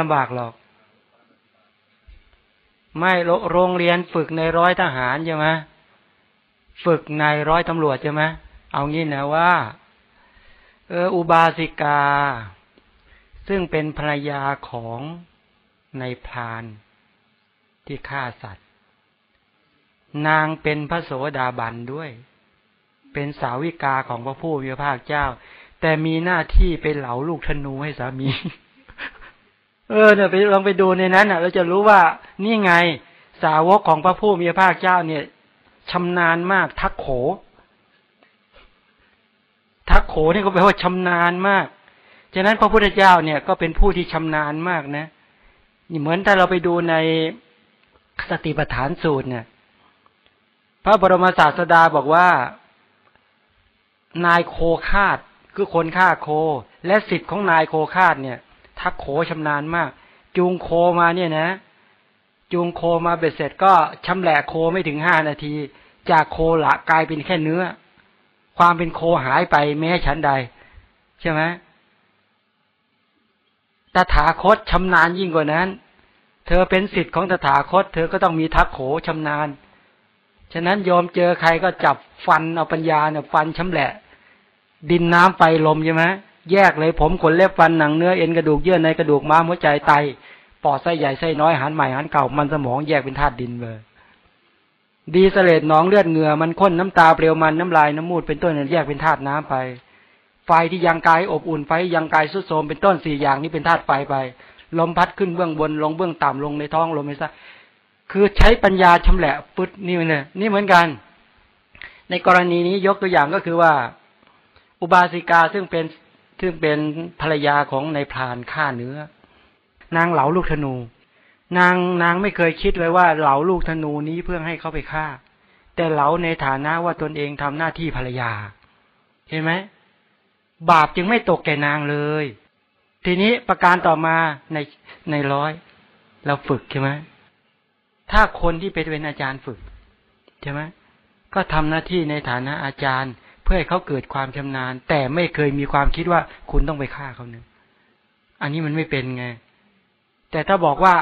ลำบากหรอก ไม่โรงเรียนฝึกในร้อยทหารใช่ไหมฝึกในร้อยตำรวจใช่ไหมเอางี้นะว่า เอออุบาสิกา ซึ่งเป็นภรรยาของในพรานที่ฆ่าสัตว์ นางเป็นพระโสดาบันด้วย เป็นสาวิกาของพระผู้มีพระภาคเจ้า แต่มีหน้าที่เป็นเหลาลูกธนูให้สามี เออเนี่ยไปลองไปดูในนั้นอะ เราจะรู้ว่านี่ไงสาวกของพระผู้มีพระภาคเจ้าเนี่ยชำนาญมาก ทักโข ทักโขนี่ก็แปลว่าชำนาญมากฉะนั้นพระพุทธเจ้าเนี่ยก็เป็นผู้ที่ชำนาญมากนะนี่เหมือนถ้าเราไปดูในสติปัฏฐานสูตรเนี่ย พระบรมศาสดาบอกว่า นายโคคาดคือคนฆ่าโค และสิทธิ์ของนายโคคาดเนี่ย ทักโขชำนาญมาก จูงโคมาเนี่ยนะ จูงโคมาเบ็ดเสร็จก็ชำแหละโคไม่ถึงห้านาที จากโคละกลายเป็นแค่เนื้อ ความเป็นโคหายไปแม้ฉันใด ใช่ไหมตถาคตชำนาญยิ่งกว่านั้น เธอเป็นสิทธิ์ของตถาคต เธอก็ต้องมีทักโขชำนาญ ฉะนั้นยอมเจอใครก็จับฟันเอาปัญญาเนี่ยฟันชำแหละ ดินน้ำไฟลมใช่ไหม แยกเลยผมขนเล็บฟันหนังเนื้อเอ็นกระดูกเยื่อในกระดูกม้ามหัวใจไตปอดไส้ใหญ่ไส้น้อยหันใหม่หันเก่ามันสมองแยกเป็นธาตุดินเลยดีเสลดหนองเลือดเหงื่อมันข้นน้ำตาเปลวมันน้ำลายน้ำมูดเป็นต้นแยกเป็นธาตุน้ำไป ไฟที่ยังกายอบอุ่นไฟยังกายสุดโทมเป็นต้นสี่อย่างนี้เป็นธาตุไฟไปลมพัดขึ้นเบื้องบนลงเบื้องต่ำลงในท้องลมไม่ซะคือใช้ปัญญาชำแหละปึดนี่เลยนี่เหมือนกัน ในกรณีนี้ยกตัวอย่างก็คือว่า อุบาสิกาซึ่งเป็น ซึ่งเป็นภรรยาของนายพรานฆ่าเนื้อ นางเหลาลูกธนู นางนางไม่เคยคิดเลยว่าเหลาลูกธนูนี้เพื่อให้เขาไปฆ่า แต่เหลาในฐานะว่าตนเองทำหน้าที่ภรรยา เห็นไหมบาปจึงไม่ตกแก่นางเลย ทีนี้ประการต่อมาในในร้อย เราฝึกใช่ไหมถ้าคนที่ไปเป็นอาจารย์ฝึกใช่ไหมก็ทำหน้าที่ในฐานะอาจารย์ เพื่อให้เขาเกิดความชำนาญ แต่ไม่เคยมีความคิดว่าคุณต้องไปฆ่าเขาเนี่ยอันนี้มันไม่เป็นไง แต่ถ้าบอกว่า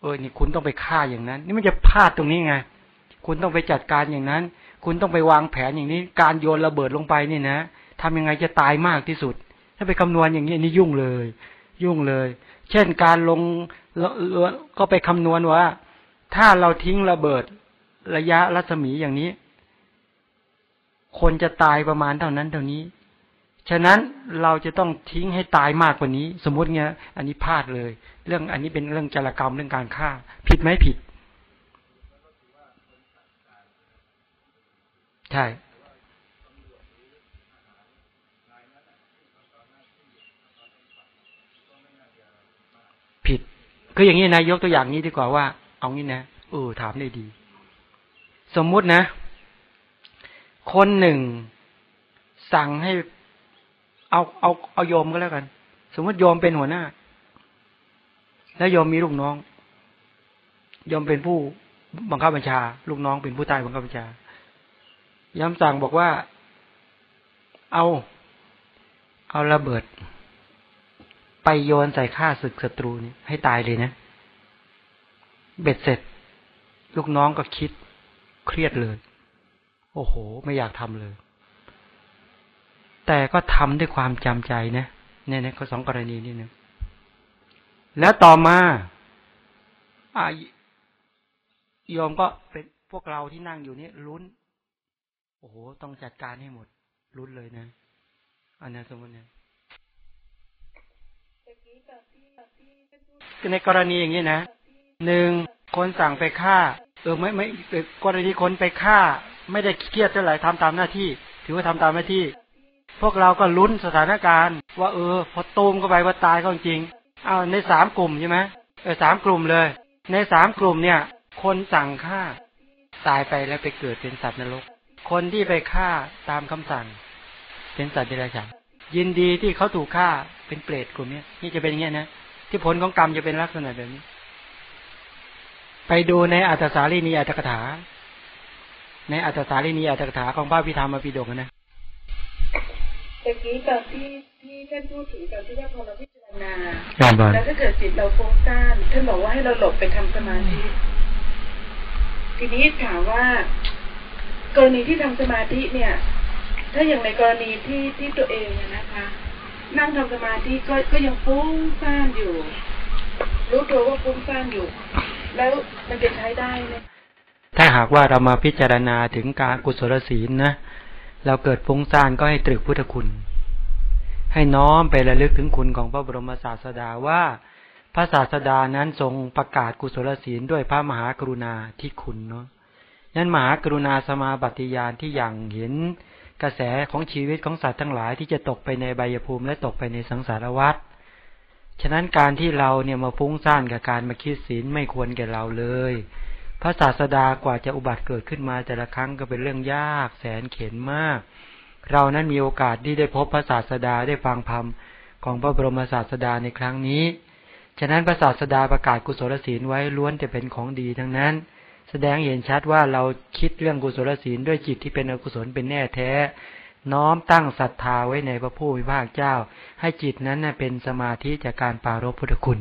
เออนี่คุณต้องไปฆ่าอย่างนั้น นี่มันจะพลาดตรงนี้ไง คุณต้องไปจัดการอย่างนั้น คุณต้องไปวางแผนอย่างนี้ การโยนระเบิดลงไปนี่นะทำยังไงจะตายมากที่สุด ถ้าไปคำนวณอย่างนี้นี่ยุ่งเลย ยุ่งเลย เช่นการลงก็ไปคำนวณว่า ถ้าเราทิ้งระเบิดระยะรัศมีอย่างนี้ คนจะตายประมาณเท่านั้นเท่านี้ ฉะนั้นเราจะต้องทิ้งให้ตายมากกว่านี้ สมมติเงี้ย อันนี้พลาดเลย เรื่องอันนี้เป็นเรื่องจารกรรมเรื่องการฆ่า ผิดไหมผิด ใช่ผิด คืออย่างนี้นะยกตัวอย่างนี้ดีกว่าว่า เอางี้นะเออถามได้ดี สมมุตินะ คนหนึ่ง สั่งให้เอาเอาเอาโยมก็แล้วกัน สมมติโยมเป็นหัวหน้า แล้วโยมมีลูกน้องโยมเป็นผู้บังคับบัญชา ลูกน้องเป็นผู้ใต้บังคับบัญชาย้ำสั่งบอกว่า เอา เอาระเบิด ไปโยนใส่ข้าศึกศัตรูนี่ให้ตายเลยนะ เบ็ดเสร็จ ลูกน้องก็คิดเครียดเลย อ้โห ไม่อยากทำเลย แต่ก็ทำด้วยความจำใจนะเนี่ยเนะก็สองกรณีนี่นะแล้วต่อมาอ่ายอมก็เป็นพวกเราที่นั่งอยู่นี่ลุ้น โอ้โห ต้องจัดการให้หมดลุ้นเลยนะ อันนี้สมมติเนี่ยในกรณีอย่างนี้นะหนึ่งคนสั่งไปฆ่า เออไม่ไม่กรณีคนไปฆ่า ไม่ได้เครียดเท่าไหร่ทำตามหน้าที่ ถือว่าทำตามหน้าที่ พวกเราก็ลุ้นสถานการณ์ ว่าเออ พอตูมเข้าไปว่าตายก็จริงเอาในสามกลุ่มใช่ไหมเออสามกลุ่มเลย ในสามกลุ่มเนี่ย คนสั่งฆ่าตายไปแล้วไปเกิดเป็นสัตว์นรก คนที่ไปฆ่าตามคำสั่ง เป็นสัตว์เดรัจฉานยินดีที่เขาถูกฆ่าเป็นเปรตกลุ่มนี้นี่จะเป็นอย่างนี้นะที่ผลของกรรมจะเป็นลักษณะแบบนี้ ไปดูในอัตสาลีนีอัตถกถา ในอัตตสาลีนีอัตถกถาของพระพิธามาปิฎกนะตะกี้ตอนที่ที่ท่านพูดถึงตอนที่ว่าพอเราพิจารณาแล้วถ้าเกิดจิตเราฟุ้งซ่านท่านบอกว่าให้เราหลบไปทำสมาธิทีนี้ถามว่า กรณีที่ทำสมาธิเนี่ย ถ้าอย่างในกรณีที่ที่ตัวเองนะคะ นั่งทำสมาธิก็ก็ยังฟุ้งซ่านอยู่ รู้ตัวว่าฟุ้งซ่านอยู่ แล้วมันจะใช้ได้ไหม ถ้าหากว่าเรามาพิจารณาถึงการกุศลศีลนะเราเกิดฟุ้งซ่านก็ให้ตรึกพุทธคุณ ให้น้อมไประลึกถึงคุณของพระบรมศาสดาว่า พระศาสดานั้นทรงประกาศกุศลศีลด้วยพระมหากรุณาที่คุณเนาะนั้นมหากรุณาสมาบัติยานที่อย่างเห็นกระแสของชีวิตของสัตว์ทั้งหลายที่จะตกไปในใบยภูมิและตกไปในสังสารวัฏฉะนั้นการที่เราเนี่ยมาฟุ้งซ่านกับการมาคิดศีลไม่ควรแก่เราเลย พระศาสดากว่าจะอุบัติเกิดขึ้นมาแต่ละครั้งก็เป็นเรื่องยากแสนเข็นมาก เรานั้นมีโอกาสที่ได้พบพระศาสดาได้ฟังธรรมของพระบรมศาสดาในครั้งนี้ ฉะนั้นพระศาสดาประกาศกุศลศีลไว้ล้วนจะเป็นของดีทั้งนั้น แสดงเห็นชัดว่าเราคิดเรื่องกุศลศีลด้วยจิตที่เป็นอกุศลเป็นแน่แท้ น้อมตั้งศรัทธาไว้ในพระผู้มีพระเจ้า ให้จิตนั้นเป็นสมาธิจากการปารบพุทธคุณ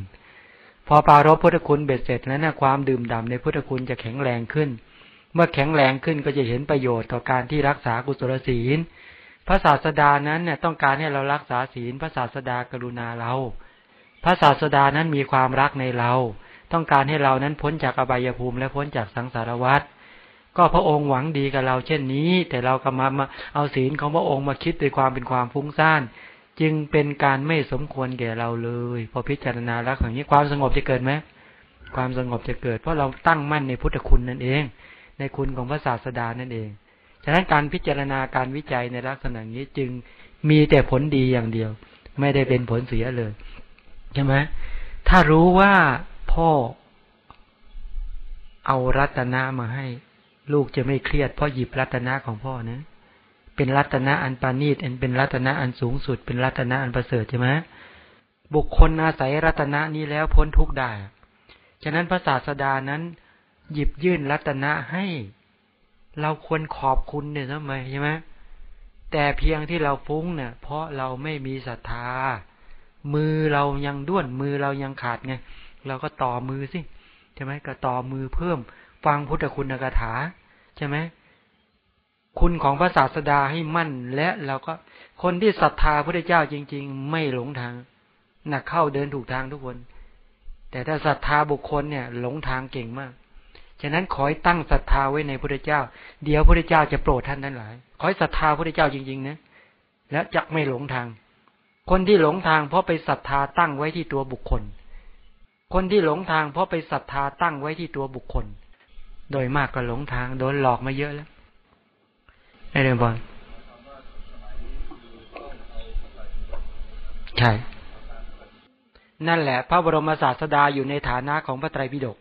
พอปารบพุทธคุณเบ็ดเสร็จแล้วนะความดื่มด่าในพุทธคุณจะแข็งแรงขึ้น เมื่อแข็งแรงขึ้นก็จะเห็นประโยชน์ต่อการที่รักษากุศลศีล พระศาสดานั้นเนี่ยต้องการให้เรารักษาศีล พระศาสดากรุณาเรา พระศาสดานั้นมีความรักในเรา ต้องการให้เรานั้นพ้นจากอบายภูมิและพ้นจากสังสารวัฏก็พระองค์หวังดีกับเราเช่นนี้ แต่เราก็มามาเอาศีลของพระองค์มาคิดด้วยความเป็นความฟุ้งซ่าน จึงเป็นการไม่สมควรแก่เราเลย พอพิจารณาล้วอย่างนี้ความสงบจะเกิดไหมความสงบจะเกิด เพราะเราตั้งมั่นในพุทธคุณนั่นเอง ในคุณของพระศาสดานั่นเอง ฉะนั้นการพิจารณาการวิจัยในลักษณะนี้จึงมีแต่ผลดีอย่างเดียว ไม่ได้เป็นผลเสียเลยใช่ไหมถ้ารู้ว่าพ่อเอารัตนะมาให้ ลูกจะไม่เครียดเพราะหยิบรัตนะของพ่อนะ เป็นรัตนะอันปานีตเป็นรัตนะอันสูงสุด เป็นรัตนะอันประเสริฐใช่ไหมบุคคลอาศัยรัตนะนี้แล้วพ้นทุกข์ได้ ฉะนั้นพระศาสดานั้น หยิบยื่นรัตนะให้ เราควรขอบคุณเนี่ยทำไมใช่ไหมแต่เพียงที่เราฟุ้งเนี่ย เพราะเราไม่มีศรัทธา มือเรายังด้วนมือเรายังขาดไงเราก็ต่อมือสิใช่ไหมก็ต่อมือเพิ่ม ฟังพุทธคุณกถาใช่ไหม คุณของพระศาสดาให้มั่น และเราก็คนที่ศรัทธาพระเจ้าจริง ๆ ไม่หลงทางหนักเข้าเดินถูกทางทุกคน แต่ถ้าศรัทธาบุคคลเนี่ย หลงทางเก่งมาก ฉะนั้นขอให้ตั้งศรัทธาไว้ในพระเจ้า เดี๋ยวพระเจ้าจะโปรดท่านนั้นหลาย ขอให้ศรัทธาพระเจ้าจริงๆนะและจะไม่หลงทาง คนที่หลงทางเพราะไปศรัทธาตั้งไว้ที่ตัวบุคคล คนที่หลงทางเพราะไปศรัทธาตั้งไว้ที่ตัวบุคคล โดยมากก็หลงทางโดนหลอกมาเยอะแล้ว เรื่องบอลใช่ นั่นแหละ พระบรมศาสดาอยู่ในฐานะของพระไตรปิฎก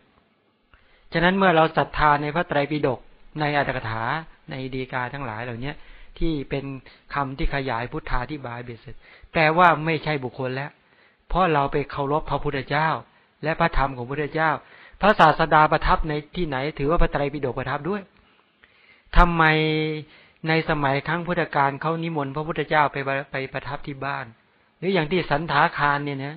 ฉะนั้นเมื่อเราศรัทธาในพระไตรปิฎกในอัตถกถาในดีกาทั้งหลายเหล่านี้ที่เป็นคำที่ขยายพุทธาที่บายเบสเสร็จแปลว่าไม่ใช่บุคคลแล้ว เพราะเราไปเคารพพระพุทธเจ้า และพระธรรมของพระพุทธเจ้า พระศาสดาประทับในที่ไหน ถือว่าพระไตรปิฎกประทับด้วยทำไม ในสมัยครั้งพุทธกาลเขานิมนต์พระพุทธเจ้าไปไปประทับที่บ้าน หรืออย่างที่สันทาคารเนี่ยนะ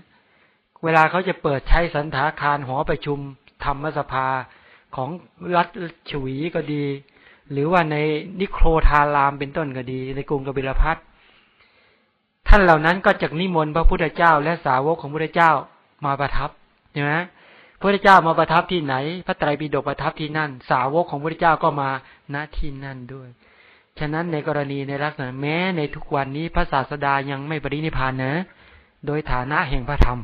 เวลาเขาจะเปิดใช้สันทาคารหอประชุมธรรมสภาของรัฐฉวีก็ดี หรือว่าในนิโครธารามเป็นต้นก็ดี ในกรุงกบิลพัทท่านเหล่านั้นก็จะนิมนต์พระพุทธเจ้า และสาวกของพระพุทธเจ้ามาประทับใช่ไหมพระพุทธเจ้ามาประทับที่ไหน พระไตรปิฎกประทับที่นั่น สาวกของพระพุทธเจ้าก็มาณที่นั่นด้วย ฉะนั้นในกรณีในลักษณะแม้ในทุกวันนี้พระศาสดายังไม่ปรินิพานนะ โดยฐานะแห่งพระธรรม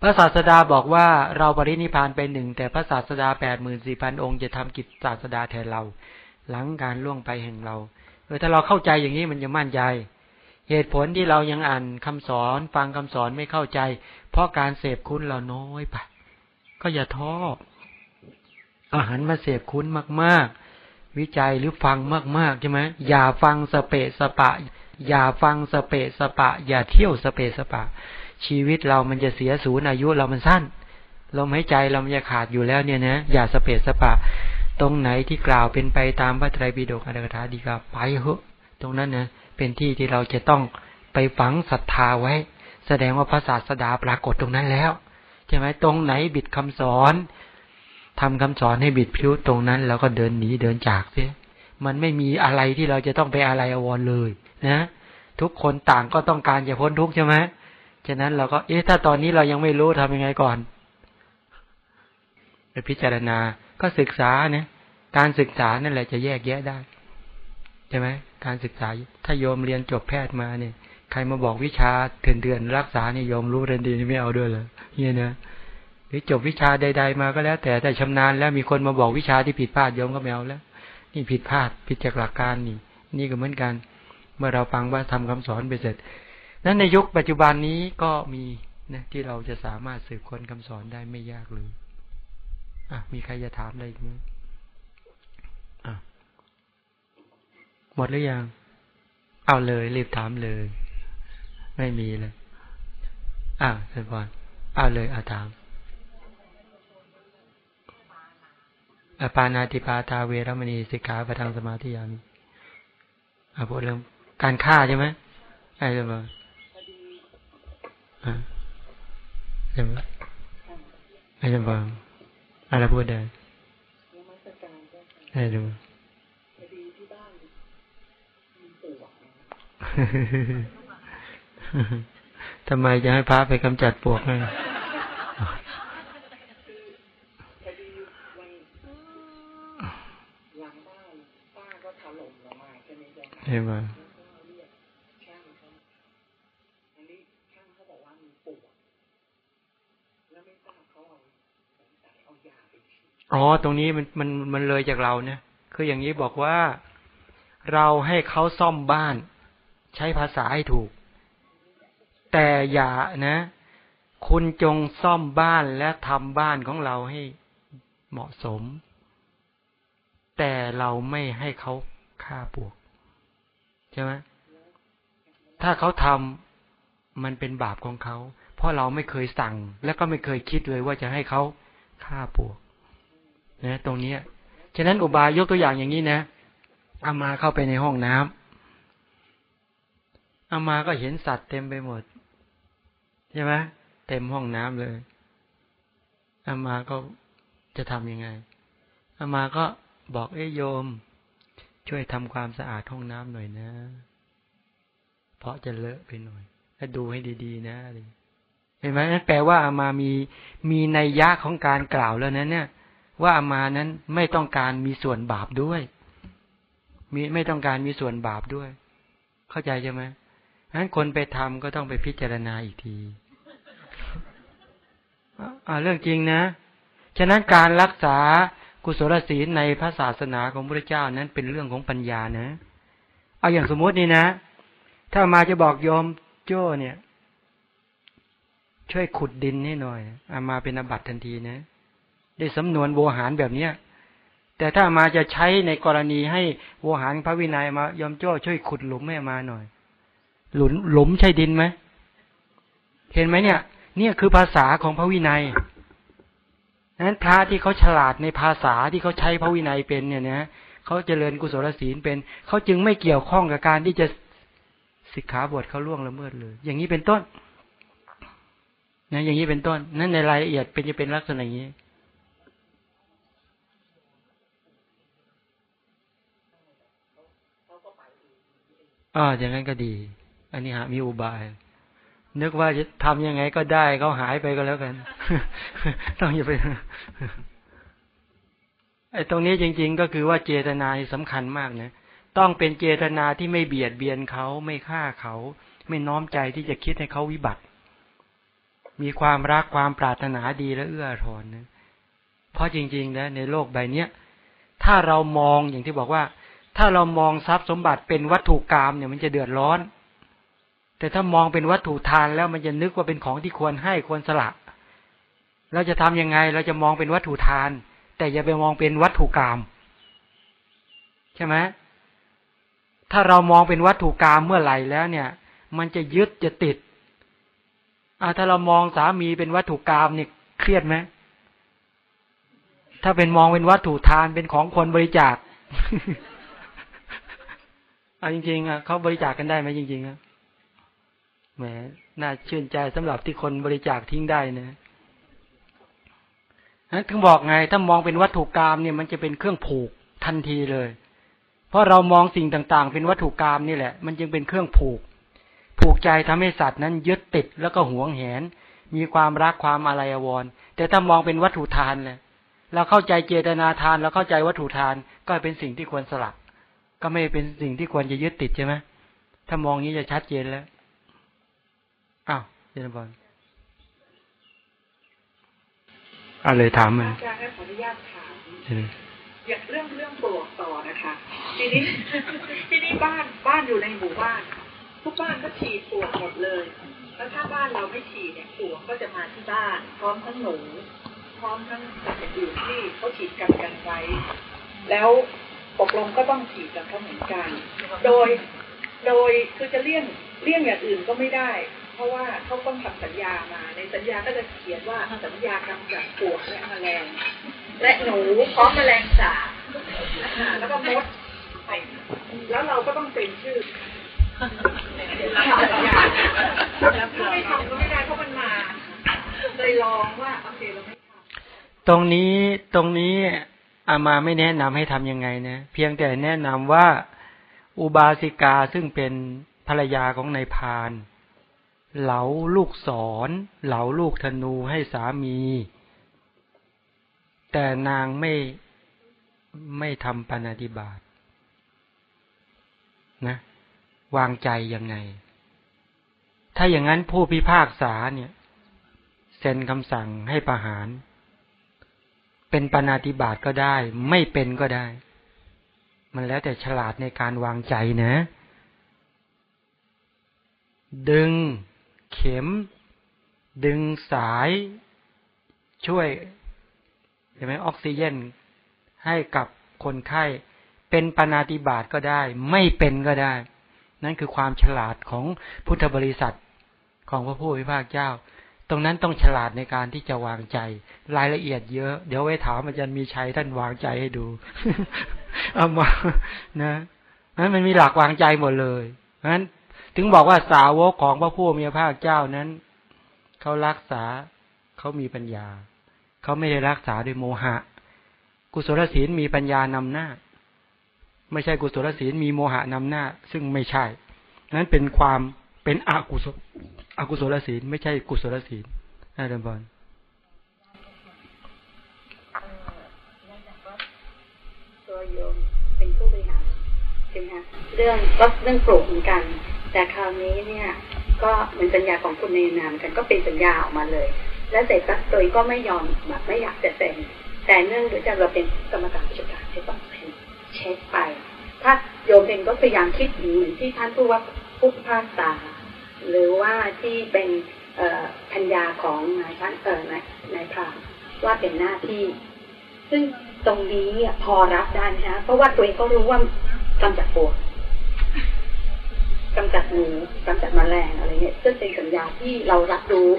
พระศาสดาบอกว่าเราปรินิพานไปหนึ่งแต่พระศาสดาแปดหมื่นสี่พันองค์จะทำกิจศาสดาแทนเรา หลังการล่วงไปแห่งเราเออถ้าเราเข้าใจอย่างนี้มันจะมั่นใจ เหตุผลที่เรายังอ่านคำสอนฟังคำสอนไม่เข้าใจ เพราะการเสพคุณเราน้อยไปก็อย่าท้ออาหารมาเสพคุณมากๆ วิจัยหรือฟังมากๆใช่ไหมอย่าฟังสเปะสปะ อย่าฟังสเปะสปะ อย่าเที่ยวสเปะสปะ ชีวิตเรามันจะเสียศูนย์อายุเรามันสั้นลมหายใจเรามันจะขาดอยู่แล้วเนี่ยนะอย่าสเปะสปะ ตรงไหนที่กล่าวเป็นไปตามพระไตรปิฎกอัตถกถาดีกาไปเหอะตรงนั้นนะเป็นที่ที่เราจะต้องไปฝังศรัทธาไว้ แสดงว่าพระศาสดาปรากฏตรงนั้นแล้วใช่ไหมตรงไหนบิดคำสอน ทำคำสอนให้บิดพิ้วตรงนั้น แล้วก็เดินหนีเดินจากเสียมันไม่มีอะไรที่เราจะต้องไปอะไรอววรเลยนะ ทุกคนต่างก็ต้องการจะพ้นทุกข์ใช่ไหมฉะนั้นเราก็เอ๊ะถ้าตอนนี้เรายังไม่รู้ทำยังไงก่อนไปพิจารณาก็ศึกษาเนี่ย การศึกษานั่นแหละจะแยกแยะได้ใช่ไหมการศึกษาถ้าโยมเรียนจบแพทย์มาเนี่ย ใครมาบอกวิชาเถื่อนเถื่อนรักษาเนี่ยโยมรู้เรนดีไม่เอาด้วยเลยเนี่ยนะ หรือจบวิชาใด ๆ มาก็แล้ว แต่แต่ชำนาญแล้วมีคนมาบอกวิชาที่ผิดพลาดโยมก็ไม่เอาแล้ว นี่ผิดพลาดผิดจากหลักการนี่ นี่ก็เหมือนกัน เมื่อเราฟังว่าทำคำสอนไปเสร็จนั้นในยุคปัจจุบันนี้ก็มีนะที่เราจะสามารถสืบค้นคำสอนได้ไม่ยากเลยอะมีใครจะถามอะไรอีกไหมอะหมดหรือยังเอาเลย รีบถามเลย ไม่มีเลยอ้าวเชิญพรเอาเลยเอาถาม อปานาติปาตาเวรมณีสิกขาประทังสมาธิยามีอ่าพูดเรื่องการฆ่าใช่ไหมไอ้เรื่องอ่าใช่ไหมไอ้เรื่องอะไรพูดได้ไอ้เรื่องทำไมจะให้พระไปกำจัดปวกให้ ใช่ไหมอ๋อ ตรงนี้มันมันมันเลยจากเราเนี่ย คืออย่างนี้บอกว่าเราให้เขาซ่อมบ้าน ใช้ภาษาให้ถูก แต่อย่านะ คุณจงซ่อมบ้านและทำบ้านของเราให้เหมาะสม แต่เราไม่ให้เขาฆ่าปวก ช่ไหมถ้าเขาทำมันเป็นบาปของเขา เพราะเราไม่เคยสั่ง และก็ไม่เคยคิดเลยว่าจะให้เขาฆ่าปวกนะตรงนี้ฉะนั้นอุบายยกตัวอย่างอย่างนี้นะอามาเข้าไปในห้องน้ำอามาก็เห็นสัตว์เต็มไปหมด ใช่ไหมเต็มห้องน้ำเลยอามาก็จะทำยังไงอามาก็บอกเอ้ยโยม ช่วยทำความสะอาดห้องน้ำหน่อยนะ เพราะจะเลอะไปหน่อย ถ้าดูให้ดี ๆ นะเห็นไหมนั่นแปลว่าอามามีมีในยะของการกล่าวแล้วนั้นเนี่ย ว่าอามานั้นไม่ต้องการมีส่วนบาปด้วย มีไม่ต้องการมีส่วนบาปด้วย เข้าใจใช่ไหมงั้นคนไปทำก็ต้องไปพิจารณาอีกทีอ่าเรื่องจริงนะ ฉะนั้นการรักษา กุศลศีลในพระศาสนาของพระเจ้านั้นเป็นเรื่องของปัญญานะ เอาอย่างสมมตินี่นะ ถ้ามาจะบอกโยมโจ้เนี่ย ช่วยขุดดินให้หน่อยอามาเป็นอบัตทันทีนะ ได้สำนวนโวหารแบบเนี้ยแต่ถ้ามาจะใช้ในกรณีให้โวหารพระวินัยมายอมโจ้ช่วยขุดหลุมให้มาหน่อย หลุมหลุมใช่ดินไหมเห็นไหมเนี่ย เนี่ยคือภาษาของพระวินัย นั้นพระที่เขาฉลาดในภาษาที่เขาใช้พระวินัยเป็นเนี่ยนะเขาเจริญกุศลศีลเป็น เขาจึงไม่เกี่ยวข้องกับการที่จะสิกขาบทเขาล่วงละเมิดเลย อย่างนี้เป็นต้นนะอย่างนี้เป็นต้น นั้นในรายละเอียดเป็นจะเป็นลักษณะอย่างนี้อ่าอย่างนั้นก็ดี อันนี้หามีอุบาย นึกว่าจะทำยังไงก็ได้เขาหายไปก็แล้วกัน ต้องอย่าไปไอ้ตรงนี้จริง ๆ ก็คือว่าเจตนาสำคัญมากนะต้องเป็นเจตนาที่ไม่เบียดเบียนเขาไม่ฆ่าเขา ไม่น้อมใจที่จะคิดให้เขาวิบัติ มีความรักความปรารถนาดีและเอื้อทอนนะเพราะจริงๆนะในโลกใบเนี้ยถ้าเรามองอย่างที่บอกว่า ถ้าเรามองทรัพย์สมบัติเป็นวัตถุกรรมเนี่ยมันจะเดือดร้อน แต่ถ้ามองเป็นวัตถุทานแล้วมันจะนึกว่าเป็นของที่ควรให้ควรสละ เราจะทํำยังไง เราจะมองเป็นวัตถุทาน แต่อย่าไปมองเป็นวัตถุกรรมใช่ไหมถ้าเรามองเป็นวัตถุกรรมเมื่อไหร่แล้วเนี่ย มันจะยึดจะติดอ่าถ้าเรามองสามีเป็นวัตถุกรรมเนี่ยเครียดไหมถ้าเป็นมองเป็นวัตถุทานเป็นของคนบริจาคเอาจริงๆอะเขาบริจาคกันได้ไหมจริงๆอะ แหมน่าชื่นใจสำหรับที่คนบริจาคทิ้งได้นะนั้นถึงบอกไง ถ้ามองเป็นวัตถุกรรมเนี่ยมันจะเป็นเครื่องผูกทันทีเลย เพราะเรามองสิ่งต่างๆ เป็นวัตถุกรรมนี่แหละ มันจึงเป็นเครื่องผูก ผูกใจทำให้สัตว์นั้นยึดติดแล้วก็หวงแหน มีความรักความอะไรอวรแต่ถ้ามองเป็นวัตถุทานเลยเราเข้าใจเจตนาทานเราเข้าใจวัตถุทานก็เป็นสิ่งที่ควรสละก็ไม่เป็นสิ่งที่ควรจะยึดติดใช่ไหมถ้ามองนี้จะชัดเจนแล้ว จนบอลอะไรถามมาอาจารย์ขออนุญาตถามอย่างเรื่องเรื่องปลวกต่อนะคะทีนี้ทีนี้บ้านบ้านอยู่ในหมู่บ้านทุกบ้านก็ฉีดปลวกหมดเลยแล้วถ้าบ้านเราไม่ฉีดเนี่ยปลวกก็จะมาที่บ้าน พร้อมทั้งหนูพร้อมทั้งสัตว์อื่นที่เขาฉีดกันกันไว้ แล้วตกลงก็ต้องฉีดกันเขาเหมือนกัน โดย โดยคือจะเลี่ยงเลี่ยงอย่างอื่นก็ไม่ได้ เพราะว่าเขาต้องทำสัญญามา ในสัญญาก็จะเขียนว่าสัญญากำจัดปวกและแมลง และหนูพร้อมแมลงสาบแล้วก็มดแล้วเราก็ต้องเป็นชื่อสัญญาถ้าไม่ทำก็ไม่ได้เพราะมันมาเลยลองว่าโอเคเราไม่ทำตรงนี้ตรงนี้อามาไม่แนะนำให้ทํำยังไงนะเพียงแต่แนะนำว่าอุบาสิกาซึ่งเป็นภรรยาของนายพาน เหลาลูกศรเหลาลูกธนูให้สามี แต่นางไม่ไม่ทำปาฏิบาตนะ วางใจยังไง ถ้าอย่างนั้นผู้พิพากษาเนี่ยเซ็นคำสั่งให้ประหาร เป็นปณาติบาตก็ได้ ไม่เป็นก็ได้ มันแล้วแต่ฉลาดในการวางใจนะ ดึง เข็ม ดึงสายช่วยเห็นไหมออกซิเจนให้กับคนไข้ เป็นปณาติบาตก็ได้ ไม่เป็นก็ได้ นั่นคือความฉลาดของพุทธบริษัทของพระผู้พิพากเจ้า ตรงนั้นต้องฉลาดในการที่จะวางใจ รายละเอียดเยอะ เดี๋ยวไว้ถามอาจารย์มีชัยท่านวางใจให้ดูเอามานะนั้นมันมีหลักวางใจหมดเลยนั้น ถึงบอกว่าสาวกของพระผู้มีพระภาคเจ้านั้นเขารักษาเขามีปัญญาเขาไม่ได้รักษาด้วยโมหะ กุศลศีลมีปัญญานำหน้า ไม่ใช่กุศลศีลมีโมหะนำหน้า ซึ่งไม่ใช่ นั้นเป็นความเป็นอกุศลอกุศลศีลไม่ใช่กุศลศีลนะเดบอลตัวโยมเป็นผู้บริหารใช่ไหมคะเรื่องก็เรื่องปลูกเหมือนกัน แต่คราวนี้เนี่ย ก็เหมือนสัญญาของคุณในนามกันก็เป็นสัญญาออกมาเลย และเสร็จปั๊บโดยก็ไม่ยอมแบบไม่อยากจะเซ็นแต่เนื่องจากเราเป็นกรรมการผู้จัดการจะต้องเช็คไป ถ้าโยมเองก็พยายามคิดเหมือนที่ท่านผู้ว่าผู้พิพากษาหรือว่าที่เป็นพัญญาของนายพันเออนายนายพรามว่าเป็นหน้าที่ ซึ่งตรงนี้พอรับได้นะเพราะว่าตัวเองก็รู้ว่ากำจัดปวด กำจัดหนูกำจัดมแมลงอะไรเงี้ยซึ่งเป็นสัญญาที่เรารับรู้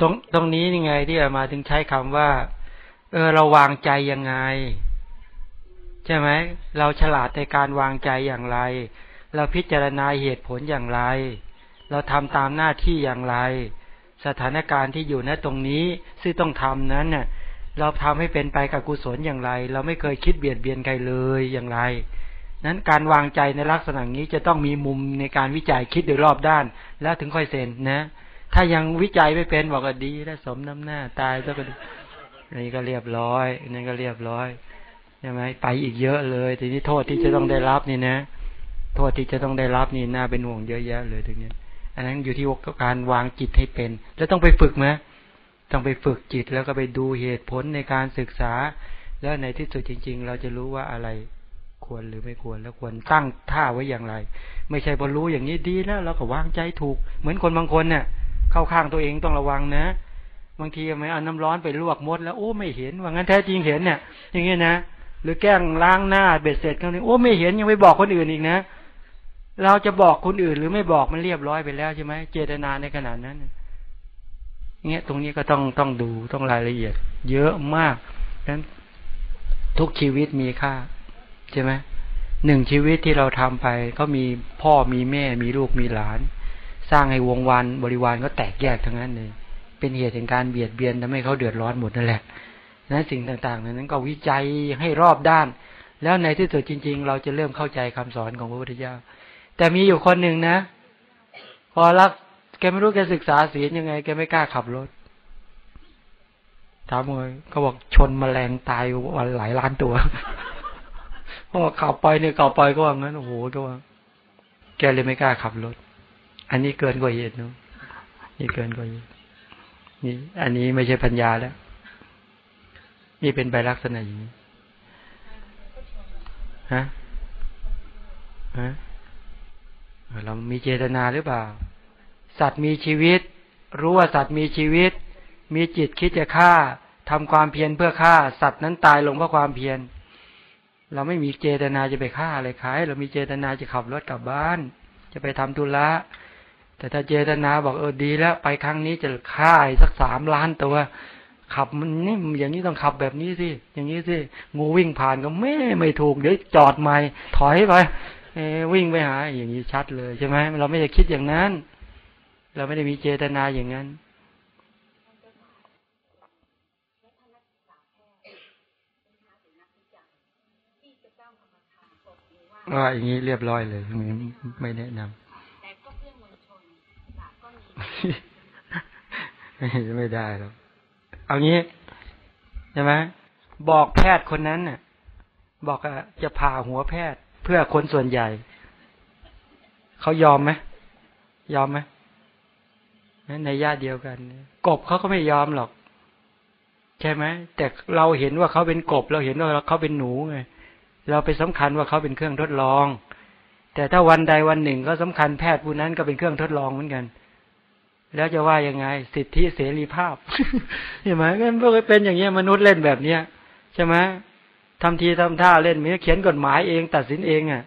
ตรงตรงนี้ยังไงที่มาถึงใช้คำว่า เออเราวางใจยังไง ใช่ไหมเราฉลาดในการวางใจอย่างไร เราพิจารณาเหตุผลอย่างไร เราทำตามหน้าที่อย่างไร สถานการณ์ที่อยู่ณตรงนี้ซึ่งต้องทำนั้นเนี่ยเราทำให้เป็นไปกับกุศลอย่างไร เราไม่เคยคิดเบียดเบียนใครเลยอย่างไร นั้นการวางใจในลักษณะนี้จะต้องมีมุมในการวิจัยคิดโดยรอบด้าน แล้วถึงค่อยเซ็นนะ ถ้ายังวิจัยไม่เป็นบอกก็ดีแล้วสมน้ำหน้าตายแล้วก็ดีนี่ก็เรียบร้อยนี่ก็เรียบร้อยใช่ไหมไปอีกเยอะเลย ทีนี้โทษที่จะต้องได้รับนี่นะ โทษที่จะต้องได้รับนี่น่าเป็นห่วงเยอะแยะเลยตรงนี้อันนั้นอยู่ที่การวางจิตให้เป็น แล้วต้องไปฝึกไหมต้องไปฝึกจิตแล้วก็ไปดูเหตุผลในการศึกษา แล้วในที่สุดจริง ๆ เราจะรู้ว่าอะไร ควรหรือไม่ควร แล้วควรตั้งท่าไว้อย่างไร ไม่ใช่พอรู้อย่างนี้ดีแล้วเราก็วางใจถูก เหมือนคนบางคนเนี่ย เข้าข้างตัวเองต้องระวังนะ บางทีไมเอาน้ำร้อนไปลวกมด แล้วโอ้ไม่เห็นว่างั้นแท้จริงเห็นเนี่ย อย่างงี้นะหรือแกล้งล้างหน้าเบ็ดเสร็จเขาเนี่ยโอ้ไม่เห็นยังไปบอกคนอื่นอีกนะ เราจะบอกคนอื่นหรือไม่บอกมันเรียบร้อยไปแล้วใช่ไหมเจตนาในขนาดนั้นเงี้ยตรงนี้ก็ต้องต้องดูต้องรายละเอียด เยอะมากดังนั้นทุกชีวิตมีค่า ใช่ไหมหนึ่งชีวิตที่เราทำไป ก็มีพ่อมีแม่มีลูกมีหลาน สร้างให้วงวันบริวารก็แตกแยกทั้งนั้นเลยเป็นเหตุแห่งการเบียดเบียนทำให้เขาเดือดร้อนหมดนั่นแหละนั้นสิ่งต่างๆนั้นก็วิจัยให้รอบด้าน แล้วในที่สุดจริง ๆ เราจะเริ่มเข้าใจคำสอนของพระพุทธเจ้า แต่มีอยู่คนหนึ่งนะ พอรักแกไม่รู้แกศึกษาศีลยังไง แกไม่กล้าขับรถถามเลยก็บอกชนมแมลงตายวันหลายล้านตัว พอขับไปเนี่ยขับไปก็ว่างั้นโอ้โหก็ว่า แกเลยไม่กล้าขับรถ อันนี้เกินกว่าเหตุเนาะนี่เกินกว่าเหตุนี่ อันนี้ไม่ใช่ปัญญาแล้ว นี่เป็นใบลักษณะอย่างนี้ฮะฮะเรามีเจตนาหรือเปล่า สัตว์มีชีวิต รู้ว่าสัตว์มีชีวิต มีจิตคิดจะฆ่าทำความเพียรเพื่อฆ่า สัตว์นั้นตายลงเพราะความเพียร เราไม่มีเจตนาจะไปฆ่าอะไรใครเรามีเจตนาจะขับรถกลับบ้าน จะไปทำธุระแต่ถ้าเจตนาบอกเออดีแล้ว ไปครั้งนี้จะฆ่าสักสามล้านตัว ขับมันนี่อย่างนี้ต้องขับแบบนี้สิอย่างนี้สิงูวิ่งผ่านก็ไม่ไม่ถูกเดี๋ยวจอดใหม่ถอยไปเอวิ่งไปหา อย่างนี้ชัดเลยใช่ไหมเราไม่ได้คิดอย่างนั้น เราไม่ได้มีเจตนาอย่างนั้น ว่าอย่างนี้เรียบร้อยเลยไม่แนะนำแต่ก็เพื่อนมวลชนก็มีไม่ได้หรอกเอางี้ใช่ไหมบอกแพทย์คนนั้นน่ะ บอกจะผ่าหัวแพทย์เพื่อคนส่วนใหญ่ เขายอมไหมยอมไหมในญาติเดียวกัน กบเขาก็ไม่ยอมหรอก ใช่ไหมแต่เราเห็นว่าเขาเป็นกบ เราเห็นว่าเขาเป็นหนูไง เราไปสำคัญว่าเขาเป็นเครื่องทดลอง แต่ถ้าวันใดวันหนึ่งก็สำคัญแพทย์ผู้นั้นก็เป็นเครื่องทดลองเหมือนกัน แล้วจะว่ายังไง สิทธิเสรีภาพเห็นไหมก็เป็นอย่างเงี้ยมนุษย์เล่นแบบเนี้ยใช่ไหมทำทีทำท่าเล่นมีเขียนกฎหมายเองตัดสินเองอะ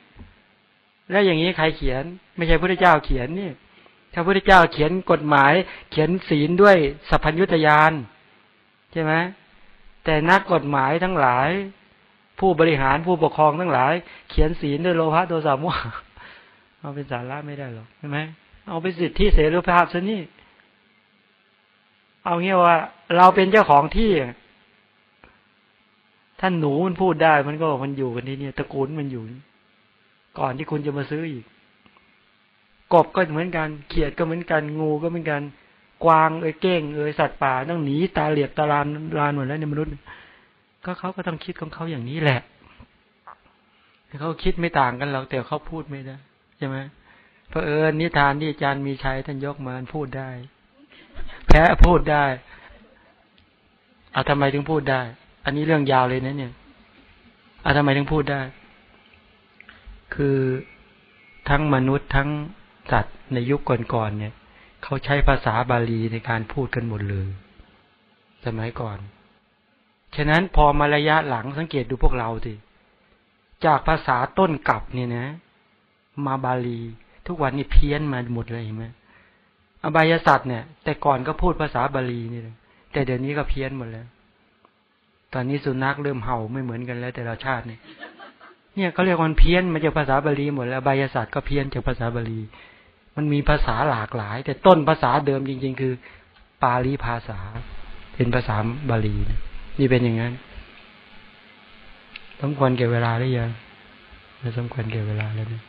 แล้วอย่างนี้ใครเขียน ไม่ใช่พระเจ้าเขียนนี่ถ้าพระเจ้าเขียนกฎหมาย เขียนศีลด้วยสัพพัญญุตยานใช่ไหมแต่นักกฎหมายทั้งหลาย ผู้บริหารผู้ปกครองทั้งหลาย เขียนศีลด้วยโลภะโทสะโมหะเอาเป็นสาระไม่ได้หรอกใช่ไหมเอาไปสิทธิเสรีภาพซะนี่เอาเงี้ยว่า เราเป็นเจ้าของที่ท่านหนูมันพูดได้มันก็มันอยู่กันที่นี่ตระกูลมันอยู่ ก่อนที่คุณจะมาซื้ออีก กบก็เหมือนกัน เขียดก็เหมือนกัน งูก็เหมือนกัน กวางเอ้ยเก้งเอ้ยสัตว์ป่าต้องหนีตาเหลียกตาลานลานหมดแล้วในมนุษย์ ก็เขาก็ต้องคิดของเขาอย่างนี้แหละเขาคิดไม่ต่างกันหรอกแต่เขาพูดไม่ได้ใช่ไหมเพราะเออนิทานที่อาจารย์มีชัยท่านยกมาพูดได้ แพ้พูดได้เอาทำไมถึงพูดได้ อันนี้เรื่องยาวเลยนะเนี่ยเอาทำไมถึงพูดได้ คือทั้งมนุษย์ทั้งสัตว์ในยุคก่อนๆเนี่ย เขาใช้ภาษาบาลีในการพูดกันหมดเลย สมัยก่อน ฉะนั้นพอมาระยะหลังสังเกตดูพวกเราสิจากภาษาต้นกลับเนี่ยนะ มาบาลี ทุกวันนี้เพี้ยนมาหมดเลยเห็นไหมอบายสัตว์เนี่ย แต่ก่อนก็พูดภาษาบาลีนี่เลยแต่เดี๋ยวนี้ก็เพี้ยนหมดแล้ว ตอนนี้สุนัขเริ่มเห่าไม่เหมือนกันแล้ว แต่ละชาติเนี่ยเนี่ยเขาเรียกวันเพี้ยนมาจากภาษาบาลีหมดแล้วอบายศาสตร์ก็เพี้ยนจากภาษาบาลี มันมีภาษาหลากหลาย แต่ต้นภาษาเดิมจริง ๆ คือ ปาลีภาษา เป็นภาษาบาลี นี่เป็นอย่างนั้นสมควรเก็บเวลาหรือยังไม่สมควรเก็บเวลาแล้วเนี่ย